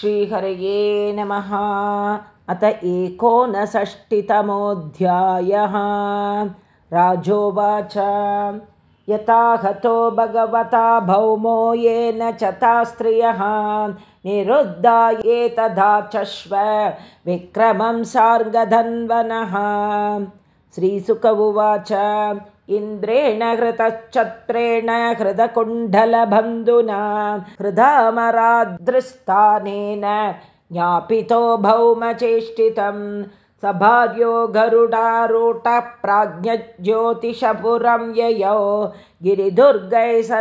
श्रीहरये नमः। अत एकोनषष्टितमोऽध्यायः। राजोवाच। यथा हतो भगवता भौमो येन च ता स्त्रियः। निरुद्धा तथा चश्व। विक्रमं सार्गधन्वनः। श्रीसुक उवाच इन्द्रेण हृतश्चत्रेण हृदकुण्डलबन्धुना हृदामरादृस्थानेन ज्ञापितो भौमचेष्टितं स भार्यो गरुडारूटः प्राज्ञज्योतिषपुरं ययौ गिरिदुर्गैः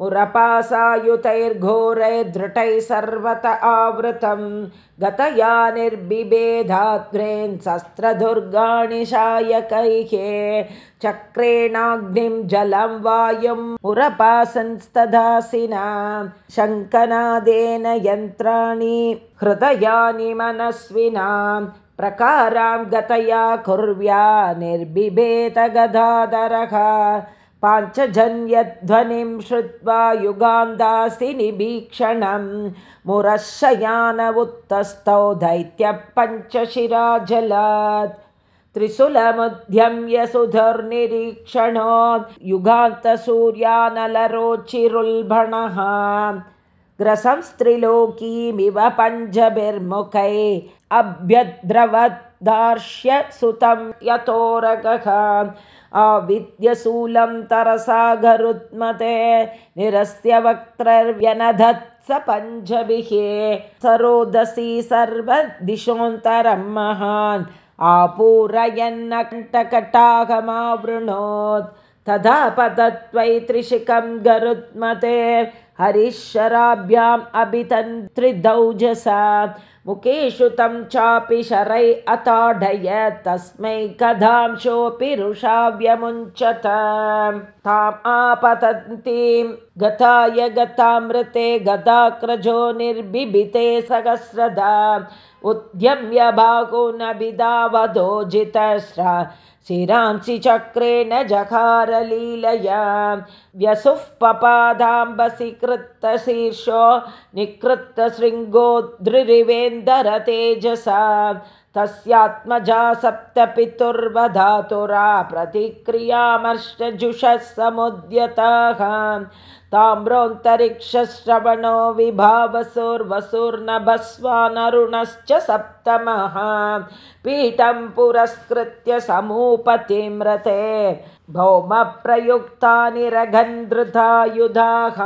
मुरपासायुतैर्घोरैर्धृटैः सर्वत आवृतं गतया निर्बिभेधाद्रेन् शस्त्रदुर्गाणि शायकैः। चक्रेणाग्निं जलं वायुं मुरपासंस्तदासिना। शङ्कनादेन यन्त्राणि हृदयानि मनस्विनां। प्रकारां गतया कुर्व्या निर्बिभेदगदाधरः पाञ्चजन्यध्वनिं श्रुत्वा युगान्दासि उत्तस्थौ दैत्यः पञ्चशिराजलात् त्रिशूलमुद्यम्य सुधुर्निरीक्षणो युगान्तसूर्यानलरोचिरुल्भणः ग्रसंस्त्रिलोकीमिव पञ्चभिर्मुखै अभ्यद्रवदार्श्यसुतं यतोरगः आविद्यशूलं तरसागरुत्मते निरस्य वक्त्रव्यनधत् स पञ्चभिः सरोदसी सर्वदिशोऽन्तरं महान् आपूरयन्नकण्टकटाहमावृणोत् तदा पतत्वै त्रिशिखं गरुत्मते हरिशराभ्याम् अभितन्त्रिदौजसा मुखेषु तं चापि शरै अताडय तस्मै कथांशोऽपि रुषाव्यमुञ्चत ताम् आपतन्तीं गताय गतामृते गताक्रजो निर्बिभिते सहस्रदा उद्यम्य बाहुनभिधावधोजितस्रा शिरांसि चक्रेण जकारलीलया व्यसुः पपादाम्बसि कृत्तशीर्षो निकृत्तशृङ्गोद्धृरिवेन्दरतेजसा तस्यात्मजा सप्तपितुर्वधातुरा प्रतिक्रियामर्षजुषः समुद्यतः ताम्रोऽन्तरिक्षश्रवणो विभावसुर्वसुर्नभस्वानरुणश्च सप्तमः। पीठं पुरस्कृत्य समूपतिम्रते। भौमप्रयुक्तानि रघन्धृतायुधाः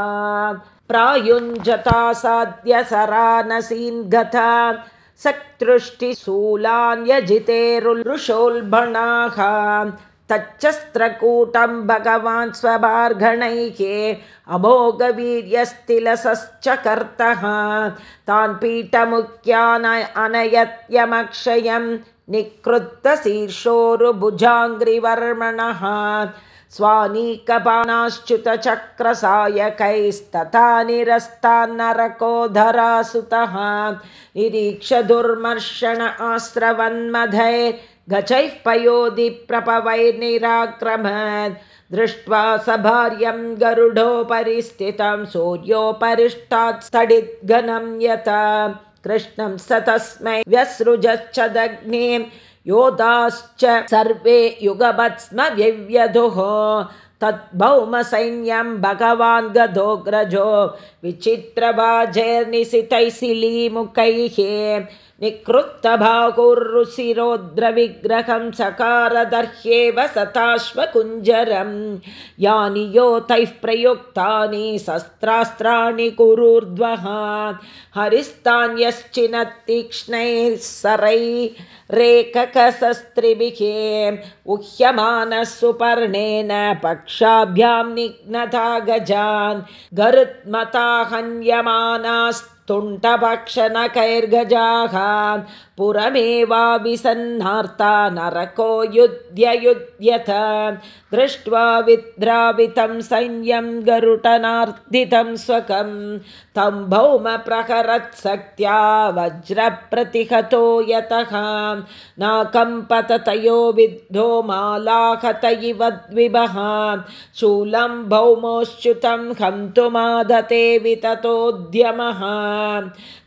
प्रायुञ्जता साध्य सरानसीन् गता सकृष्टिशूलान्यजितेरुषोल्बणाः तच्चस्त्रकूटं भगवान् स्वभार्गणैः अमोघवीर्यस्तिलसश्च कर्तः तान् पीठमुख्यान् अनयत्यमक्षयं निकृत्तशीर्षोरुभुजाङ्घ्रिवर्मणः स्वानीकपानाश्च्युतचक्रसायकैस्तथा निरस्तान्नरकोधरासुतः निरीक्ष दुर्मर्षण आस्रवन्मधैर् गचैः पयोधिप्रपवैर्निराक्रमत् दृष्ट्वा स भार्यं गरुडोपरि स्थितं सूर्योपरिष्टात् स्तडिद्घनं यत कृष्णं स तस्मै व्यसृजश्च दग्निं योधाश्च सर्वे युगपत् स्म व्यव्यधुः तद्भौमसैन्यं भगवान् गदोग्रजो विचित्रभाजैर्निशितैशिलीमुखैः निकृत्तभागुरुशिरोद्रविग्रहं सकारदर्ह्येव सताश्वकुञ्जरं यानि योतैः प्रयुक्तानि शस्त्रास्त्राणि कुरुर्ध्वः रेककसस्त्रिभिः उह्यमानः सुपर्णेन पक्षाभ्यां निघ्नता गजान्। गरुत्मता हन्यमानास् स्तुण्टभक्षणकैर्गजाः पुरमेवाभिसन्नार्ता नरको युध्य युध्यथ दृष्ट्वा विद्रावितं सैन्यं गरुटनार्दितं स्वकं तं भौमप्रहरत्सक्त्या वज्रप्रतिहतो यतः नाकम्पतयो विद्धो मालाहत इव द्विभः शूलं भौमोश्च्युतं हन्तुमादते विततोद्यमः।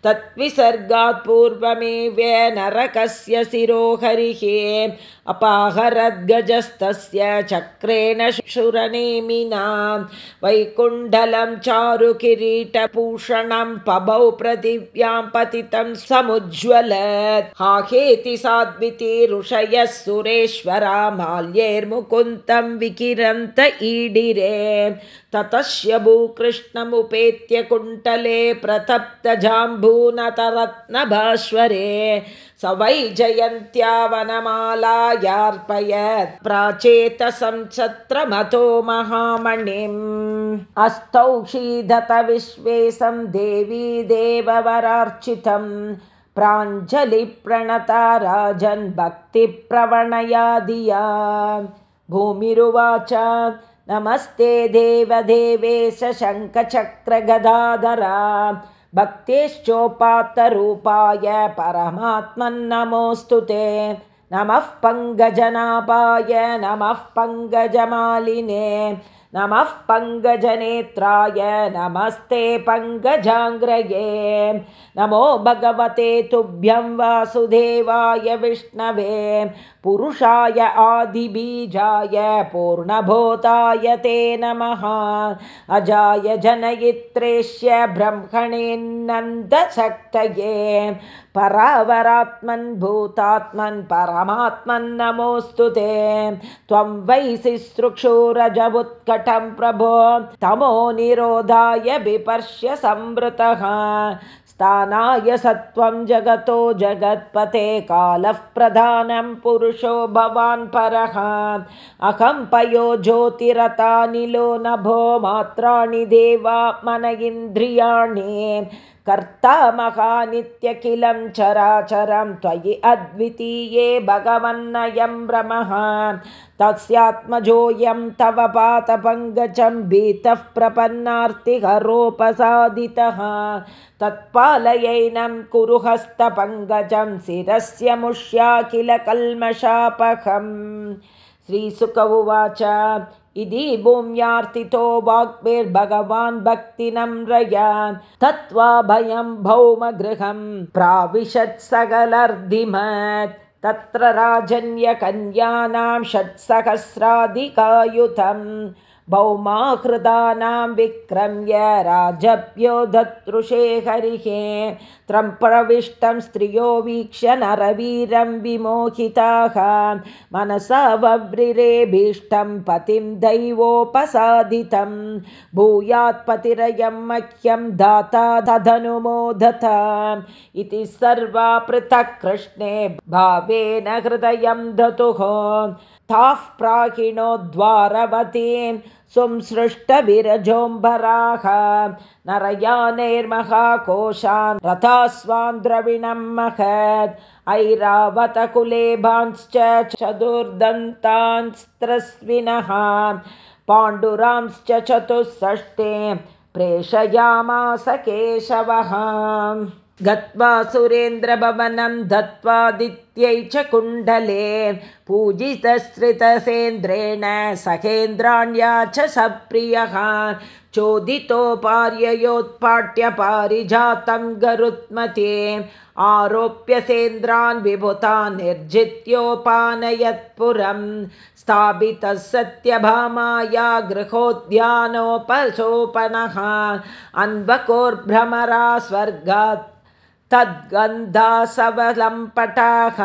तत्विसर्गात् पूर्वमेव नरकस्य शिरोहरिः अपाहरद्गजस्तस्य चक्रेण शुरनेमिना वैकुण्डलं चारुकिरीटभूषणं पभौ पृथिव्यां पतितं समुज्ज्वलत्। हाहेति साद्विति ऋषयः सुरेश्वरा माल्यैर्मुकुन्दं विकिरन्त ईडिरे। ततस्य भूकृष्णमुपेत्य कुण्टले प्रतप्तजाम्बूनतरत्नभास्वरे स वै जयन्त्या वनमालायार्पयत् प्राचेतसं छत्रमतो महामणिम्। अस्तौषीधत विश्वेशं देवी देववरार्चितं प्राञ्जलिप्रणता राजन् भक्तिप्रवणया धिया भूमिरुवाच नमस्ते देवदेवेश शङ्खचक्रगदाधरा भक्तेश्चोपात्तरूपाय परमात्मन्नमोऽस्तु ते। नमः पङ्गजनाभाय नमः पङ्गजमालिने नमः पङ्गजनेत्राय नमस्ते पङ्गजाङ्ग्रये नमो भगवते तुभ्यं वासुदेवाय विष्णवे। पुरुषाय आदिबीजाय पूर्णभूताय ते नमः। अजाय जनयित्रेश्य ब्रह्मणेन्नन्दशक्तये परावरात्मन् भूतात्मन् परमात्मन् नमोऽस्तु ते। त्वं वै प्रभो तमो निरोधाय विपर्श्य संवृतः। स्थानाय सत्त्वं जगतो जगत्पते कालः प्रधानं पुरुषो भवान् परः। अहं पयो ज्योतिरतानिलो नभो मात्राणि देवा मन इन्द्रियाणि कर्ता महानित्यखिलं चराचरं त्वयि अद्वितीये भगवन्नयं भ्रमः तस्यात्मजोऽयं तव पातपङ्गजं भीतः प्रपन्नार्तिहरोपसादितः। तत्पालयैनं कुरु हस्तपङ्गजं शिरस्य कल्मषापहम् श्रीसुक उवाच वाग्भिर्भगवान् भक्तिनम्रया तत्त्वा भयं भौमगृहं प्राविशत् सकलर्धिमत्। तत्र राजन्यकन्यानां षट्सहस्राधिकायुतम् भौमाहृदानां विक्रम्य राजभ्यो दतृषे हरिः त्रं प्रविष्टं स्त्रियो वीक्ष्य नरवीरं विमोहिताः। मनसा वव्रिरेभीष्टं पतिं दैवोपसादितं। भूयात्पतिरयं मह्यं दाता दधनुमोदत। इति सर्वा पृथक् कृष्णे भावेन हृदयं दतुः ताः प्राहिणो द्वारवतीं संसृष्टविरजोऽम्बराः नरयानैर्महाकोशान् रथास्वान् द्रविणं महत्। ऐरावतकुलेभांश्च चतुर्दन्तांस्त्रस्विनः। पाण्डुरांश्च चतुष्षष्टे प्रेषयामास केशवः गत्वा सुरेन्द्रभवनं दत्त्वादित्यै च कुण्डले पूजितश्रितसेन्द्रेण सहेन्द्राण्या च सप्रियः। चोदितोपार्ययोत्पाट्यपारिजातं गरुत्मते। आरोप्यसेन्द्रान् विभुतान् निर्जित्योपानयत्पुरं। स्थापितः सत्यभामाया गृहोद्यानोपशोपनः। अन्वकोर्भ्रमरा स्वर्गात् तद्गन्धा सबलं पटाः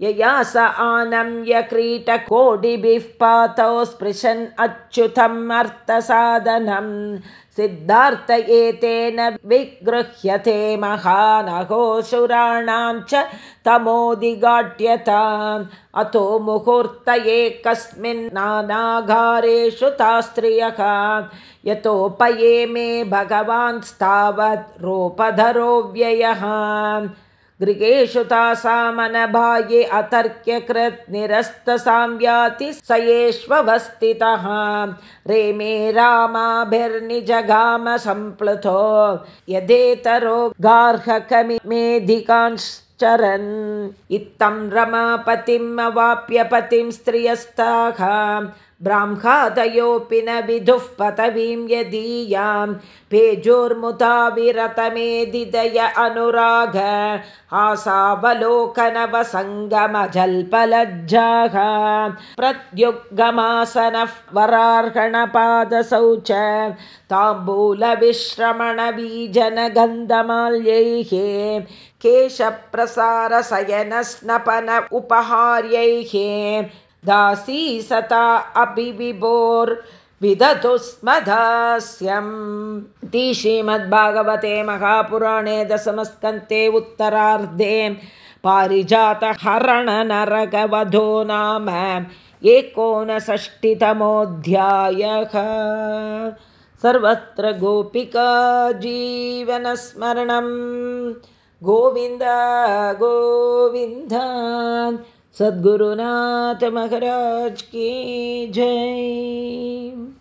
यया स आनम्य क्रीटकोटिभिः पातौ स्पृशन् अच्युतम् अर्थसाधनम्। सिद्धार्थ एतेन विगृह्यते महानघोऽसुराणां च तमोदिघाट्यताम् अतो मुहूर्त एकस्मिन् नानागारेषु तास्त्रियः। यतोपये मे भगवान्स्तावत् रूपधरो व्ययः गृहेषु तासामनबाह्ये अतर्क्यकृत् निरस्तसाम्याति स एष्वस्थितः रेमे रामाभिर्निजगाम सम्प्लुतो यदेतरो गार्हकमिमेधिकांश्चरन्। इत्थं रमापतिम् अवाप्य पतिं स्त्रियस्ताः ब्राह्मादयोऽपि न विदुः पतवीं यदीयां पेजोर्मुताविरतमेदिदय अनुराग आसावलोकनवसङ्गमजल्पलज्जाः प्रत्युग्गमासनः वरार्हणपादसौ च ताम्बूलविश्रमणबीजनगन्धमाल्यैः। केशप्रसारशयनस्नपन उपहार्यैः दासी सता अपि विभोर्विदतु स्म दास्यम् इति श्रीमद्भागवते महापुराणे दशमस्कन्ते उत्तरार्धे पारिजातहरणनरकवधो नाम एकोनषष्टितमोऽध्यायः। सर्वत्र गोपिका जीवनस्मरणं गोविन्द गोविन्द सद्गुरुनाथ महाराज की जय